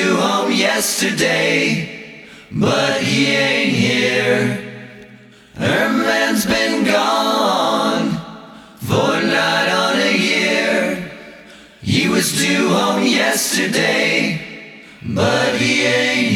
due home yesterday, but he ain't here. Herman's been gone for not on a year. He was due home yesterday, but he ain't